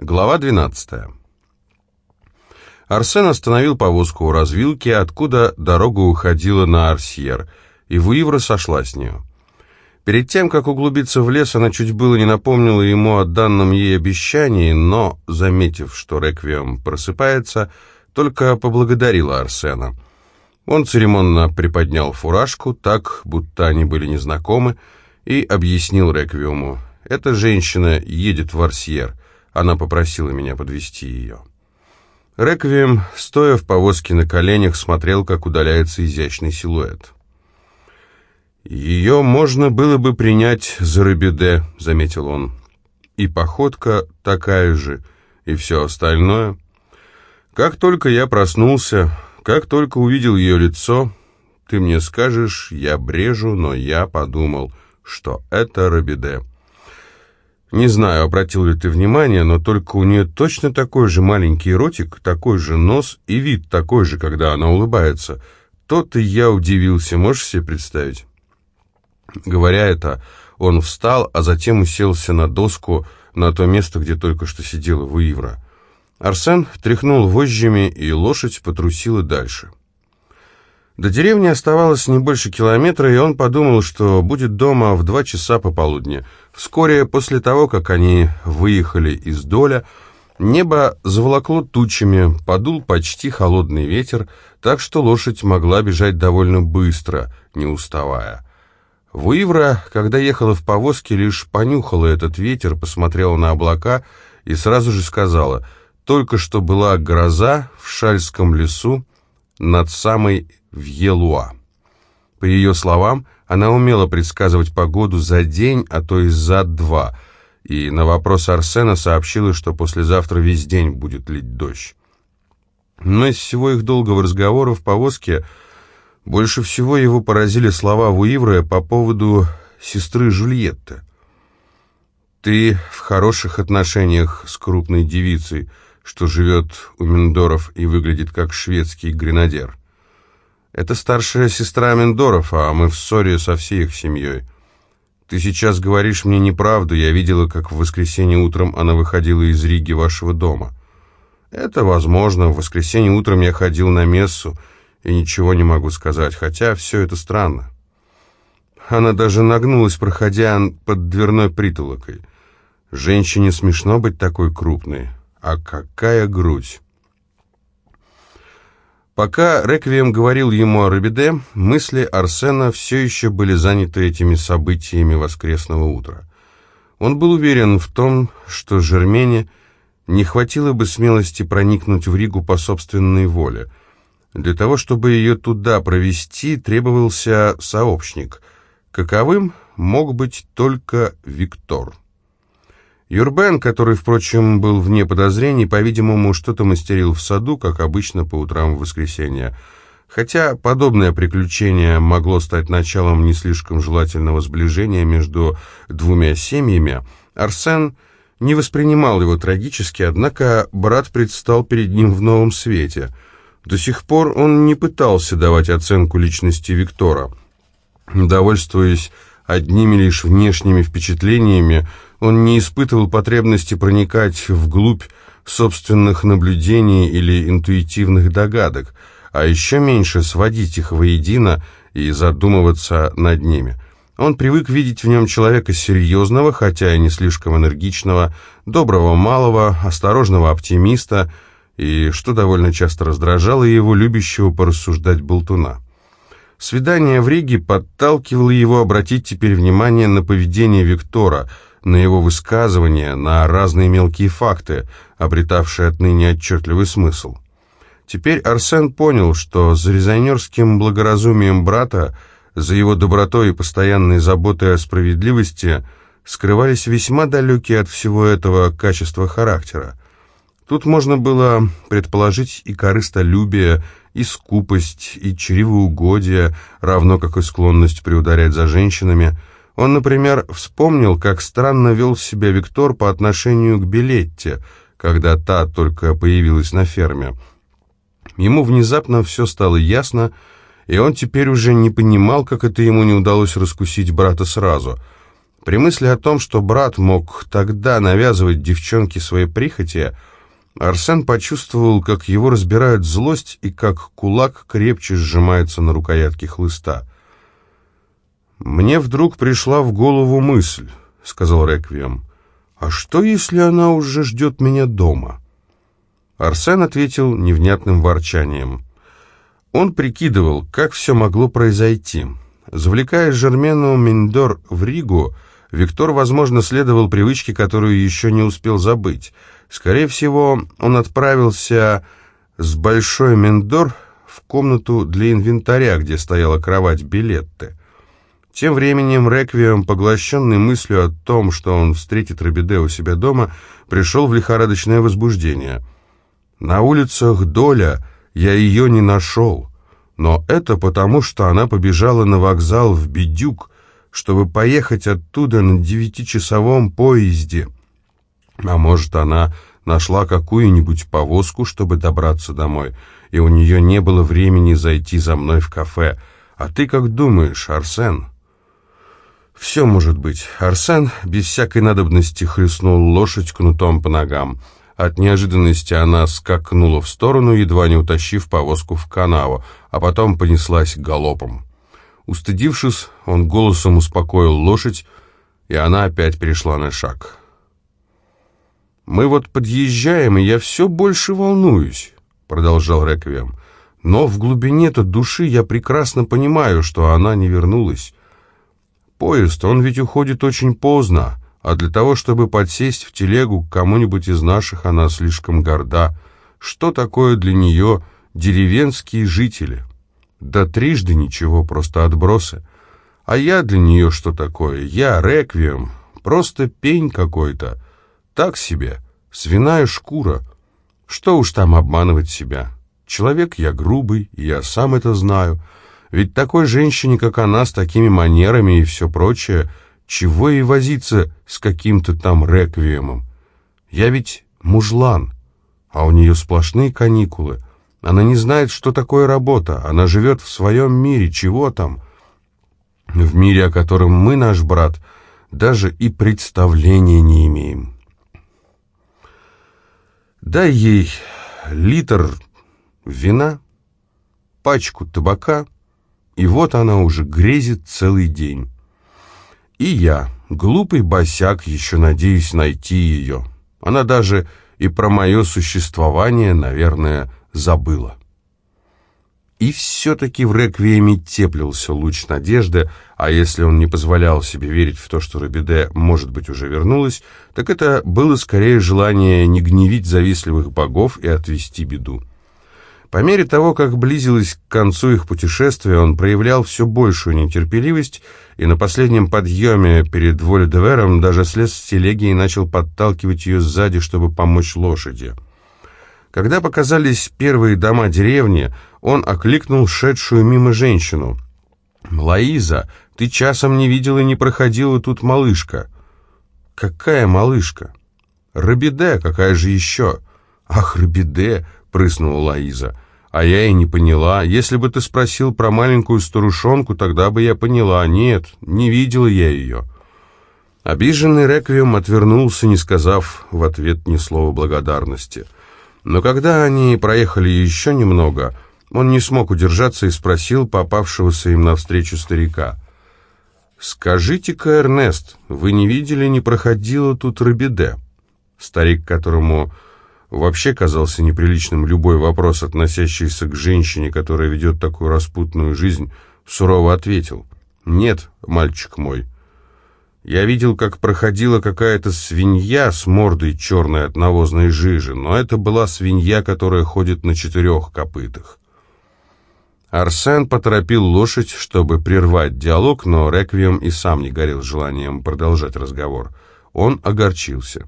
Глава 12. Арсен остановил повозку у развилки, откуда дорога уходила на Арсьер, и Вуивра сошла с нее. Перед тем, как углубиться в лес, она чуть было не напомнила ему о данном ей обещании, но, заметив, что Реквием просыпается, только поблагодарила Арсена. Он церемонно приподнял фуражку, так, будто они были незнакомы, и объяснил Реквиуму. «Эта женщина едет в Арсьер. Она попросила меня подвести ее». Реквием, стоя в повозке на коленях, смотрел, как удаляется изящный силуэт. «Ее можно было бы принять за Рабиде», — заметил он. «И походка такая же, и все остальное. Как только я проснулся, как только увидел ее лицо, ты мне скажешь, я брежу, но я подумал, что это Рабиде». Не знаю, обратил ли ты внимание, но только у нее точно такой же маленький ротик, такой же нос и вид такой же, когда она улыбается. То-то я удивился, можешь себе представить? Говоря это, он встал, а затем уселся на доску на то место, где только что сидела Вуивра. Арсен тряхнул вожжами, и лошадь потрусила дальше. До деревни оставалось не больше километра, и он подумал, что будет дома в два часа пополудни. Вскоре после того, как они выехали из доля, небо заволокло тучами, подул почти холодный ветер, так что лошадь могла бежать довольно быстро, не уставая. Вуивра, когда ехала в повозке, лишь понюхала этот ветер, посмотрела на облака и сразу же сказала, только что была гроза в Шальском лесу над самой Вьелуа. По ее словам, она умела предсказывать погоду за день, а то и за два, и на вопрос Арсена сообщила, что послезавтра весь день будет лить дождь. Но из всего их долгого разговора в повозке больше всего его поразили слова Вуивра по поводу сестры Жульетты. «Ты в хороших отношениях с крупной девицей, что живет у Миндоров и выглядит как шведский гренадер. Это старшая сестра Миндоров, а мы в ссоре со всей их семьей. Ты сейчас говоришь мне неправду, я видела, как в воскресенье утром она выходила из Риги вашего дома. Это возможно, в воскресенье утром я ходил на мессу, и ничего не могу сказать, хотя все это странно. Она даже нагнулась, проходя под дверной притолокой. Женщине смешно быть такой крупной. А какая грудь! Пока Реквием говорил ему о Рабиде, мысли Арсена все еще были заняты этими событиями воскресного утра. Он был уверен в том, что Жермене не хватило бы смелости проникнуть в Ригу по собственной воле. Для того, чтобы ее туда провести, требовался сообщник. Каковым мог быть только Виктор. Юрбен, который, впрочем, был вне подозрений, по-видимому, что-то мастерил в саду, как обычно по утрам в воскресенье. Хотя подобное приключение могло стать началом не слишком желательного сближения между двумя семьями, Арсен не воспринимал его трагически, однако брат предстал перед ним в новом свете. До сих пор он не пытался давать оценку личности Виктора. Довольствуясь одними лишь внешними впечатлениями, он не испытывал потребности проникать вглубь собственных наблюдений или интуитивных догадок, а еще меньше сводить их воедино и задумываться над ними. Он привык видеть в нем человека серьезного, хотя и не слишком энергичного, доброго малого, осторожного оптимиста, и, что довольно часто раздражало его, любящего порассуждать болтуна. Свидание в Риге подталкивало его обратить теперь внимание на поведение Виктора – на его высказывания, на разные мелкие факты, обретавшие отныне отчетливый смысл. Теперь Арсен понял, что за резонерским благоразумием брата, за его добротой и постоянной заботой о справедливости скрывались весьма далекие от всего этого качества характера. Тут можно было предположить и корыстолюбие, и скупость, и чревоугодие, равно как и склонность приударять за женщинами – он, например, вспомнил, как странно вел себя Виктор по отношению к Билетте, когда та только появилась на ферме. Ему внезапно все стало ясно, и он теперь уже не понимал, как это ему не удалось раскусить брата сразу. При мысли о том, что брат мог тогда навязывать девчонке свои прихоти, Арсен почувствовал, как его разбирают злость и как кулак крепче сжимается на рукоятке хлыста. «Мне вдруг пришла в голову мысль», — сказал Реквием. «А что, если она уже ждет меня дома?» Арсен ответил невнятным ворчанием. Он прикидывал, как все могло произойти. Завлекая Жермену Миндор в Ригу, Виктор, возможно, следовал привычке, которую еще не успел забыть. Скорее всего, он отправился с Большой Миндор в комнату для инвентаря, где стояла кровать Билетты. Тем временем Реквием, поглощенный мыслью о том, что он встретит Робиде у себя дома, пришел в лихорадочное возбуждение. «На улицах Доля я ее не нашел, но это потому, что она побежала на вокзал в Бедюк, чтобы поехать оттуда на девятичасовом поезде. А может, она нашла какую-нибудь повозку, чтобы добраться домой, и у нее не было времени зайти за мной в кафе. А ты как думаешь, Арсен?» Все может быть. Арсен без всякой надобности хлестнул лошадь кнутом по ногам. От неожиданности она скакнула в сторону, едва не утащив повозку в канаву, а потом понеслась галопом. Устыдившись, он голосом успокоил лошадь, и она опять перешла на шаг. «Мы вот подъезжаем, и я все больше волнуюсь», — продолжал Реквием. «Но в глубине-то души я прекрасно понимаю, что она не вернулась. Поезд, он ведь уходит очень поздно, а для того, чтобы подсесть в телегу к кому-нибудь из наших, она слишком горда. Что такое для нее деревенские жители? Да трижды ничего, просто отбросы. А я для нее что такое? Я реквием, просто пень какой-то. Так себе, свиная шкура. Что уж там обманывать себя? Человек я грубый, я сам это знаю, — ведь такой женщине, как она, с такими манерами и все прочее, чего и возиться с каким-то там реквиемом? Я ведь мужлан, а у нее сплошные каникулы. Она не знает, что такое работа, она живет в своем мире, чего там? В мире, о котором мы, наш брат, даже и представления не имеем. Дай ей литр вина, пачку табака — и вот она уже грезит целый день. И я, глупый босяк, еще надеюсь найти ее. Она даже и про мое существование, наверное, забыла. И все-таки в реквиеме теплился луч надежды, а если он не позволял себе верить в то, что Рабиде, может быть, уже вернулась, так это было скорее желание не гневить завистливых богов и отвести беду. По мере того, как близилось к концу их путешествия, он проявлял все большую нетерпеливость и на последнем подъеме перед Воль-де-Вером даже слез с телеги и начал подталкивать ее сзади, чтобы помочь лошади. Когда показались первые дома деревни, он окликнул шедшую мимо женщину. «Лаиза, ты часом не видела и не проходила тут малышка». «Какая малышка?» «Рабиде, какая же еще?» «Ах, Рабиде!» — прыснула Лаиза. «А я и не поняла. Если бы ты спросил про маленькую старушонку, тогда бы я поняла. Нет, не видела я ее». Обиженный Реквием отвернулся, не сказав в ответ ни слова благодарности. Но когда они проехали еще немного, он не смог удержаться и спросил попавшегося им навстречу старика. «Скажите-ка, Эрнест, вы не видели, не проходила тут Рабиде?» Старик, которому Вообще казался неприличным любой вопрос, относящийся к женщине, которая ведет такую распутную жизнь, сурово ответил. «Нет, мальчик мой. Я видел, как проходила какая-то свинья с мордой черной от навозной жижи, но это была свинья, которая ходит на четырех копытах». Арсен поторопил лошадь, чтобы прервать диалог, но Реквием и сам не горел желанием продолжать разговор. Он огорчился.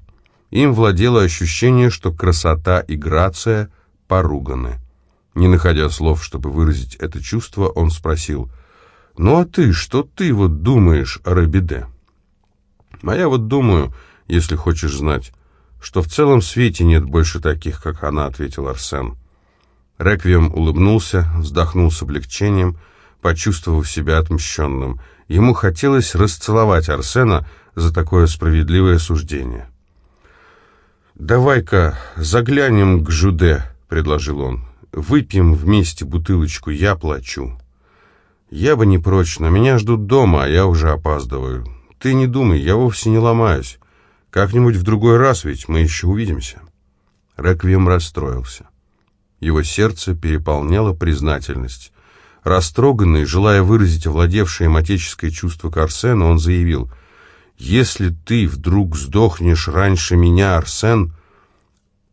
Им владело ощущение, что красота и грация поруганы. Не находя слов, чтобы выразить это чувство, он спросил, «Ну а ты, что ты вот думаешь о Рабиде?» «А я вот думаю, если хочешь знать, что в целом свете нет больше таких, как она», — ответил Арсен. Реквием улыбнулся, вздохнул с облегчением, почувствовав себя отмщенным. Ему хотелось расцеловать Арсена за такое справедливое суждение. «Давай-ка заглянем к Жуде», — предложил он. «Выпьем вместе бутылочку, я плачу». «Я бы не прочь, но меня ждут дома, а я уже опаздываю. Ты не думай, я вовсе не ломаюсь. Как-нибудь в другой раз, ведь мы еще увидимся». Реквием расстроился. Его сердце переполняло признательность. Растроганный, желая выразить овладевшее им отеческое чувство к Арсену, он заявил, «Если ты вдруг сдохнешь раньше меня, Арсен,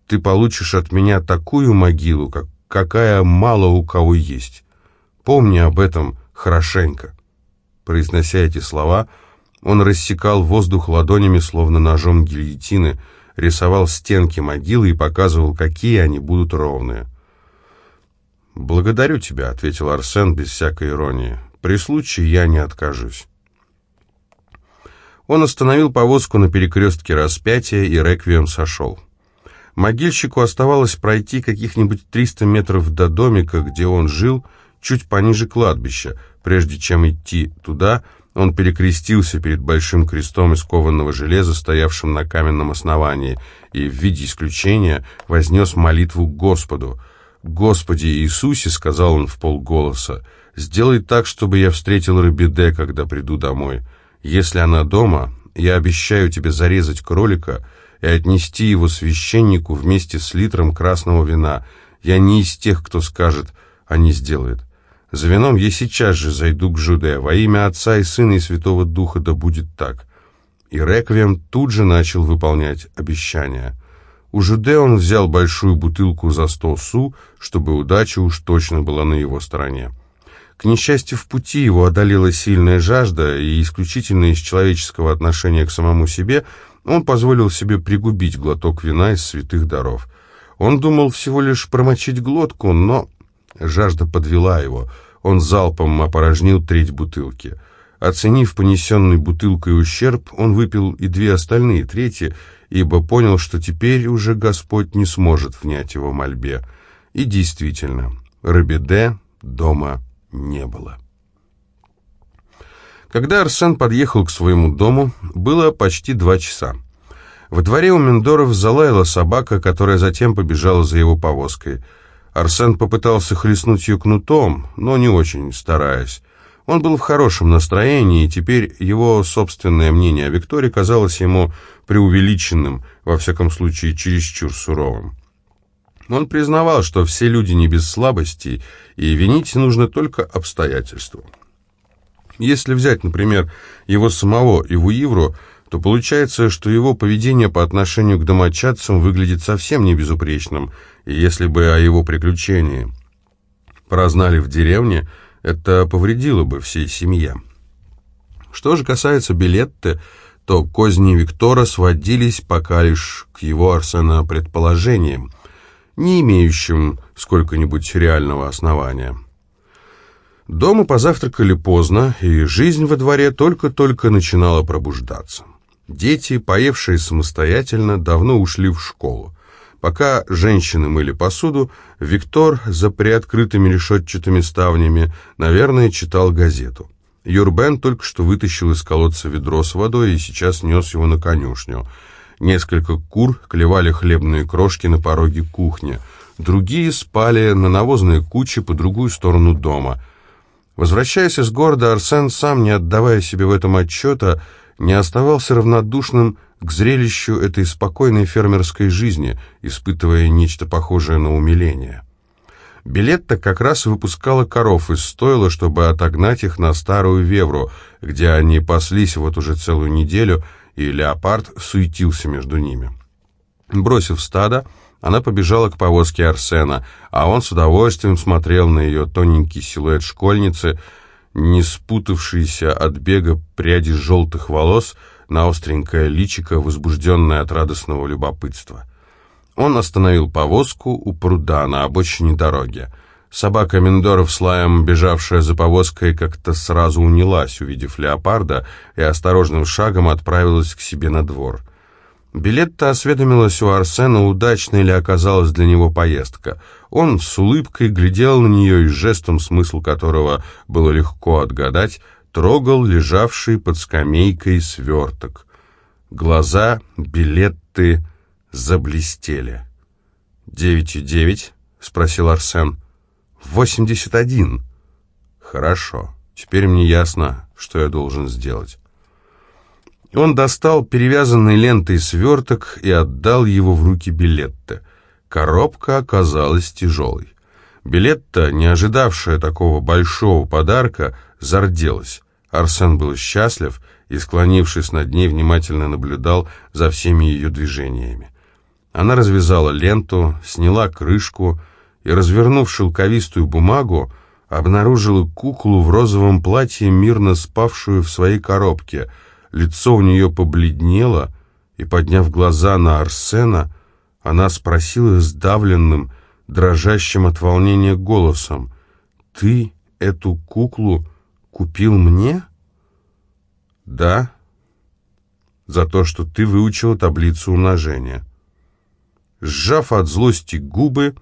ты получишь от меня такую могилу, как, какая мало у кого есть. Помни об этом хорошенько». Произнося эти слова, он рассекал воздух ладонями, словно ножом гильотины, рисовал стенки могилы и показывал, какие они будут ровные. «Благодарю тебя», — ответил Арсен без всякой иронии. «При случае я не откажусь». Он остановил повозку на перекрестке распятия, и реквием сошел. Могильщику оставалось пройти каких-нибудь 300 метров до домика, где он жил, чуть пониже кладбища. Прежде чем идти туда, он перекрестился перед большим крестом из кованного железа, стоявшим на каменном основании, и в виде исключения вознес молитву к Господу. «Господи Иисусе», — сказал он в полголоса, — «сделай так, чтобы я встретил Рабиде, когда приду домой. Если она дома, я обещаю тебе зарезать кролика и отнести его священнику вместе с литром красного вина. Я не из тех, кто скажет, а не сделает. За вином я сейчас же зайду к Жуде. Во имя Отца и Сына и Святого Духа да будет так». И Реквием тут же начал выполнять обещания. У Жуде он взял большую бутылку за сто су, чтобы удача уж точно была на его стороне. К несчастью, в пути его одолела сильная жажда, и исключительно из человеческого отношения к самому себе он позволил себе пригубить глоток вина из святых даров. Он думал всего лишь промочить глотку, но Жажда подвела его. Он залпом опорожнил треть бутылки. Оценив понесенный бутылкой ущерб, он выпил и две остальные трети, ибо понял, что теперь уже Господь не сможет внять его мольбе. И действительно, Рабиде дома не было. Когда Арсен подъехал к своему дому, было почти два часа. Во дворе у Мендоров залаяла собака, которая затем побежала за его повозкой – Арсен попытался хлестнуть ее кнутом, но не очень стараясь. Он был в хорошем настроении, и теперь его собственное мнение о Виктории казалось ему преувеличенным, во всяком случае чересчур суровым. Он признавал, что все люди не без слабостей, и винить нужно только обстоятельства. Если взять, например, его самого Ивуивру, то получается, что его поведение по отношению к домочадцам выглядит совсем не безупречным, и если бы о его приключении прознали в деревне, это повредило бы всей семье. Что же касается Билетты, то козни Виктора сводились пока лишь к его Арсена предположениям, не имеющим сколько-нибудь реального основания. Дома позавтракали поздно, и жизнь во дворе только-только начинала пробуждаться. Дети, поевшие самостоятельно, давно ушли в школу. Пока женщины мыли посуду, Виктор за приоткрытыми решетчатыми ставнями, наверное, читал газету. Юрбен только что вытащил из колодца ведро с водой и сейчас нес его на конюшню. Несколько кур клевали хлебные крошки на пороге кухни. Другие спали на навозной куче по другую сторону дома. Возвращаясь из города, Арсен, сам не отдавая себе в этом отчета, не оставался равнодушным к зрелищу этой спокойной фермерской жизни, испытывая нечто похожее на умиление. Билетта как раз выпускала коров из стойла, чтобы отогнать их на старую Вевру, где они паслись вот уже целую неделю, и леопард суетился между ними. Бросив стадо, она побежала к повозке Арсена, а он с удовольствием смотрел на ее тоненький силуэт школьницы, не спутавшиеся от бега пряди желтых волос на остренькое личико, возбужденное от радостного любопытства. Он остановил повозку у пруда на обочине дороги. Собака Миндоров с лаем, бежавшая за повозкой, как-то сразу унялась, увидев леопарда, и осторожным шагом отправилась к себе на двор. Билетта осведомилась у Арсена, удачной ли оказалась для него поездка. Он с улыбкой глядел на нее и жестом, смысл которого было легко отгадать, трогал лежавший под скамейкой сверток. Глаза Билетты заблестели. «Девять и девять?» — спросил Арсен. «Восемьдесят один». «Хорошо. Теперь мне ясно, что я должен сделать». Он достал перевязанный лентой сверток и отдал его в руки Билетте. Коробка оказалась тяжелой. Билетта, не ожидавшая такого большого подарка, зарделась. Арсен был счастлив и, склонившись над ней, внимательно наблюдал за всеми ее движениями. Она развязала ленту, сняла крышку и, развернув шелковистую бумагу, обнаружила куклу в розовом платье, мирно спавшую в своей коробке — Лицо у нее побледнело, и, подняв глаза на Арсена, она спросила сдавленным, дрожащим от волнения голосом, «Ты эту куклу купил мне?» «Да, за то, что ты выучила таблицу умножения». Сжав от злости губы,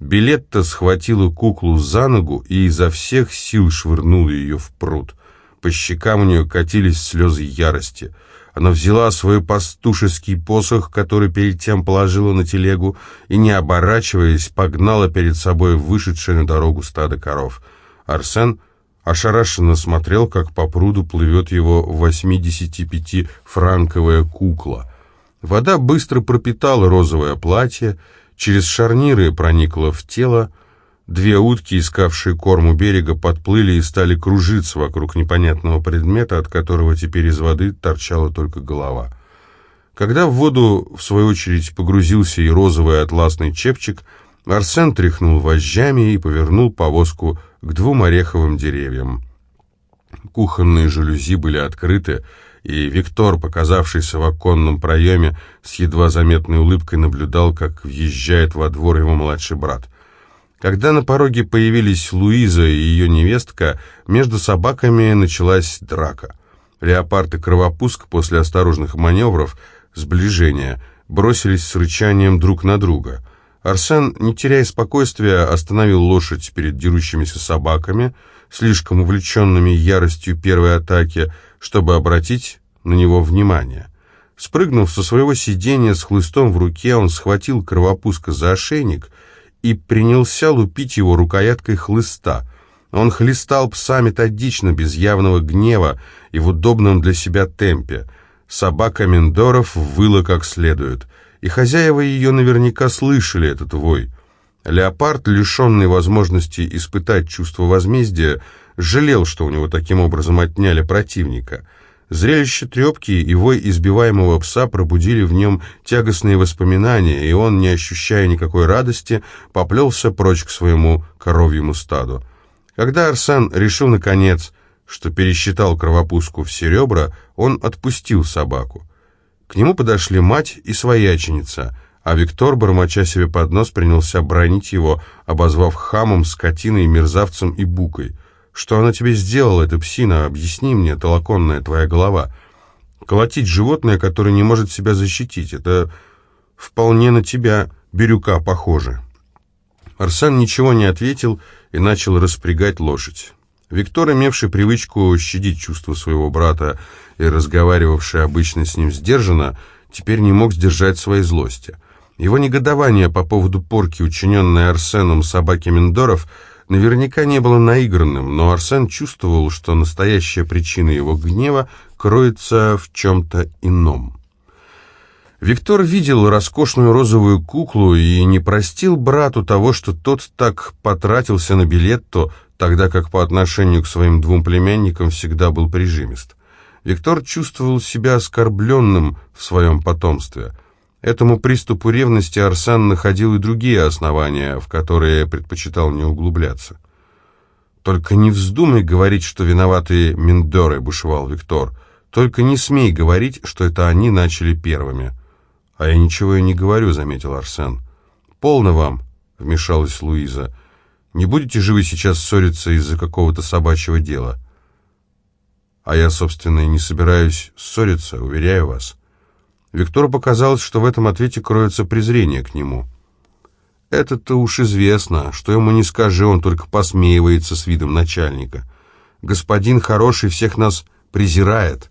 Билетта схватила куклу за ногу и изо всех сил швырнула ее в пруд. По щекам у нее катились слезы ярости. Она взяла свой пастушеский посох, который перед тем положила на телегу, и, не оборачиваясь, погнала перед собой вышедшее на дорогу стадо коров. Арсен ошарашенно смотрел, как по пруду плывет его 85-франковая кукла. Вода быстро пропитала розовое платье, через шарниры проникла в тело, Две утки, искавшие корм у берега, подплыли и стали кружиться вокруг непонятного предмета, от которого теперь из воды торчала только голова. Когда в воду, в свою очередь, погрузился и розовый атласный чепчик, Арсен тряхнул вожжами и повернул повозку к двум ореховым деревьям. Кухонные жалюзи были открыты, и Виктор, показавшийся в оконном проеме, с едва заметной улыбкой наблюдал, как въезжает во двор его младший брат — когда на пороге появились Луиза и ее невестка, между собаками началась драка. Леопард и Кровопуск после осторожных маневров, сближения, бросились с рычанием друг на друга. Арсен, не теряя спокойствия, остановил лошадь перед дерущимися собаками, слишком увлеченными яростью первой атаки, чтобы обратить на него внимание. Спрыгнув со своего сиденья с хлыстом в руке, он схватил Кровопуска за ошейник — и принялся лупить его рукояткой хлыста. Он хлестал пса методично, без явного гнева и в удобном для себя темпе. Собака Мендоров выла как следует, и хозяева ее наверняка слышали этот вой. Леопард, лишенный возможности испытать чувство возмездия, жалел, что у него таким образом отняли противника — Зрелище трепки и вой избиваемого пса пробудили в нем тягостные воспоминания, и он, не ощущая никакой радости, поплелся прочь к своему коровьему стаду. Когда Арсен решил, наконец, что пересчитал кровопуску все ребра, он отпустил собаку. К нему подошли мать и свояченица, а Виктор, бормоча себе под нос, принялся бронить его, обозвав хамом, скотиной, мерзавцем и букой — что она тебе сделала, эта псина? Объясни мне, толоконная твоя голова. Колотить животное, которое не может себя защитить, это вполне на тебя, Бирюка, похоже». Арсен ничего не ответил и начал распрягать лошадь. Виктор, имевший привычку щадить чувства своего брата и разговаривавший обычно с ним сдержанно, теперь не мог сдержать своей злости. Его негодование по поводу порки, учиненной Арсеном собаки Миндоров, наверняка не было наигранным, но Арсен чувствовал, что настоящая причина его гнева кроется в чем-то ином. Виктор видел роскошную розовую куклу и не простил брату того, что тот так потратился на билетто, тогда как по отношению к своим двум племянникам всегда был прижимист. Виктор чувствовал себя оскорбленным в своем потомстве – Этому приступу ревности Арсен находил и другие основания, в которые предпочитал не углубляться. «Только не вздумай говорить, что виноваты Миндоры», — бушевал Виктор. «Только не смей говорить, что это они начали первыми». «А я ничего и не говорю», — заметил Арсен. «Полно вам», — вмешалась Луиза. «Не будете же вы сейчас ссориться из-за какого-то собачьего дела?» «А я, собственно, и не собираюсь ссориться, уверяю вас». Виктору показалось, что в этом ответе кроется презрение к нему. Это-то уж известно, что ему не скажи, он только посмеивается с видом начальника. Господин хороший всех нас презирает.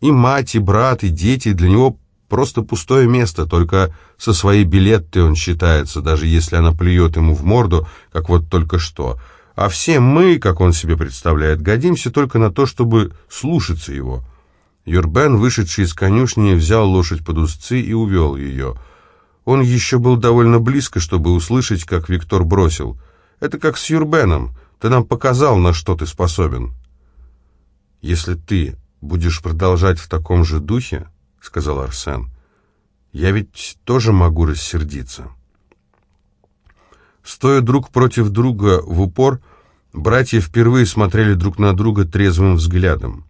И мать, и брат, и дети для него просто пустое место, только со своей билеттой он считается, даже если она плюет ему в морду, как вот только что. А все мы, как он себе представляет, годимся только на то, чтобы слушаться его. Юрбен, вышедший из конюшни, взял лошадь под узцы и увел ее. Он еще был довольно близко, чтобы услышать, как Виктор бросил. «Это как с Юрбеном. Ты нам показал, на что ты способен». «Если ты будешь продолжать в таком же духе, — сказал Арсен, — я ведь тоже могу рассердиться». Стоя друг против друга в упор, братья впервые смотрели друг на друга трезвым взглядом.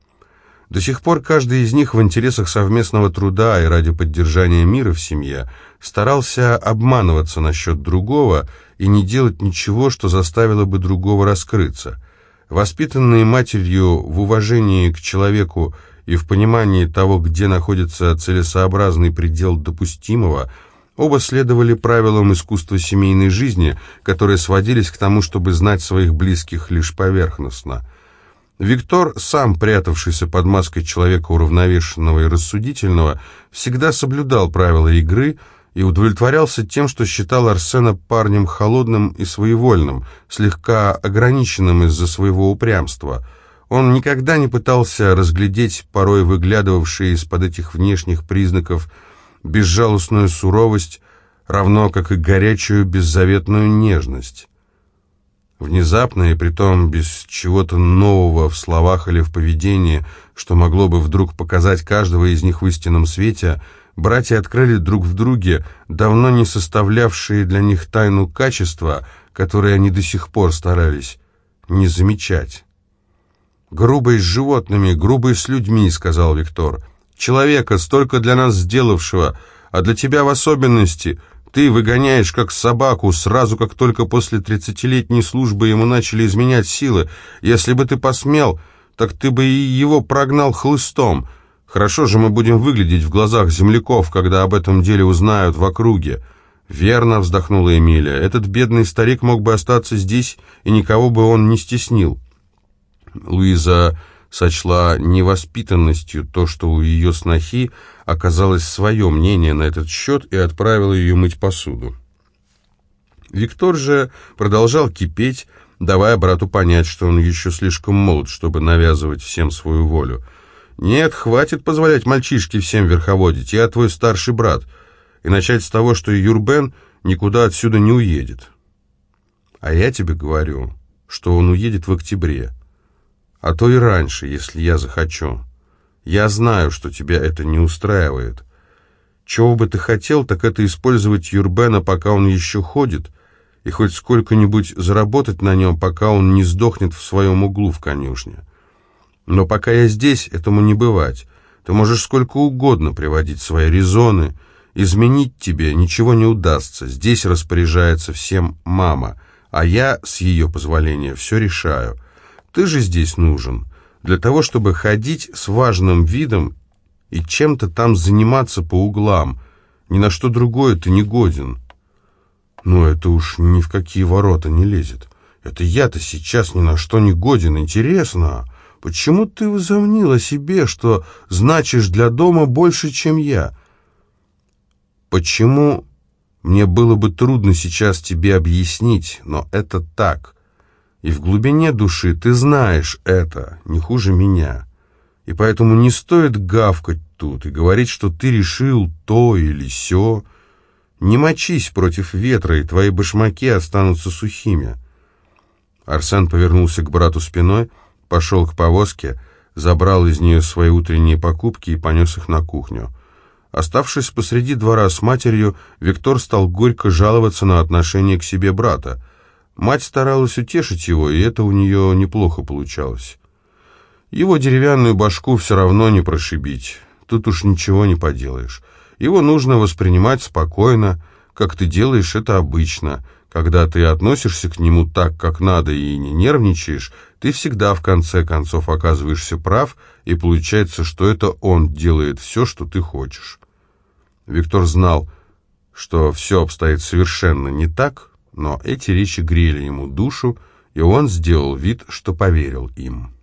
До сих пор каждый из них в интересах совместного труда и ради поддержания мира в семье старался обманываться насчет другого и не делать ничего, что заставило бы другого раскрыться. Воспитанные матерью в уважении к человеку и в понимании того, где находится целесообразный предел допустимого, оба следовали правилам искусства семейной жизни, которые сводились к тому, чтобы знать своих близких лишь поверхностно – Виктор, сам прятавшийся под маской человека уравновешенного и рассудительного, всегда соблюдал правила игры и удовлетворялся тем, что считал Арсена парнем холодным и своевольным, слегка ограниченным из-за своего упрямства. Он никогда не пытался разглядеть порой выглядывавшие из-под этих внешних признаков безжалостную суровость, равно как и горячую беззаветную нежность. Внезапно и притом без чего-то нового в словах или в поведении, что могло бы вдруг показать каждого из них в истинном свете, братья открыли друг в друге давно не составлявшие для них тайну качества, которые они до сих пор старались не замечать. «Грубый с животными, грубый с людьми», — сказал Виктор. «Человека, столько для нас сделавшего, а для тебя в особенности — ты выгоняешь как собаку, сразу как только после тридцатилетней службы ему начали изменять силы. Если бы ты посмел, так ты бы и его прогнал хлыстом. Хорошо же мы будем выглядеть в глазах земляков, когда об этом деле узнают в округе». «Верно», — вздохнула Эмилия, — «этот бедный старик мог бы остаться здесь, и никого бы он не стеснил». Луиза сочла невоспитанностью то, что у ее снохи оказалось свое мнение на этот счет и отправила ее мыть посуду. Виктор же продолжал кипеть, давая брату понять, что он еще слишком молод, чтобы навязывать всем свою волю. «Нет, хватит позволять мальчишке всем верховодить, я твой старший брат, и начать с того, что Юрбен никуда отсюда не уедет. А я тебе говорю, что он уедет в октябре, а то и раньше, если я захочу». Я знаю, что тебя это не устраивает. Чего бы ты хотел, так это использовать Юрбена, пока он еще ходит, и хоть сколько-нибудь заработать на нем, пока он не сдохнет в своем углу в конюшне. Но пока я здесь, этому не бывать. Ты можешь сколько угодно приводить свои резоны. Изменить тебе ничего не удастся. Здесь распоряжается всем мама, а я, с ее позволения, все решаю. Ты же здесь нужен для того, чтобы ходить с важным видом и чем-то там заниматься по углам. Ни на что другое ты не годен. Но это уж ни в какие ворота не лезет. Это я-то сейчас ни на что не годен. Интересно, почему ты возомнил о себе, что значишь для дома больше, чем я? Почему мне было бы трудно сейчас тебе объяснить, но это так. И в глубине души ты знаешь это, не хуже меня. И поэтому не стоит гавкать тут и говорить, что ты решил то или сё. Не мочись против ветра, и твои башмаки останутся сухими. Арсен повернулся к брату спиной, пошел к повозке, забрал из нее свои утренние покупки и понес их на кухню. Оставшись посреди двора с матерью, Виктор стал горько жаловаться на отношение к себе брата — Мать старалась утешить его, и это у нее неплохо получалось. Его деревянную башку все равно не прошибить. Тут уж ничего не поделаешь. Его нужно воспринимать спокойно, как ты делаешь это обычно. Когда ты относишься к нему так, как надо, и не нервничаешь, ты всегда в конце концов оказываешься прав, и получается, что это он делает все, что ты хочешь. Виктор знал, что все обстоит совершенно не так, но эти речи грели ему душу, и он сделал вид, что поверил им.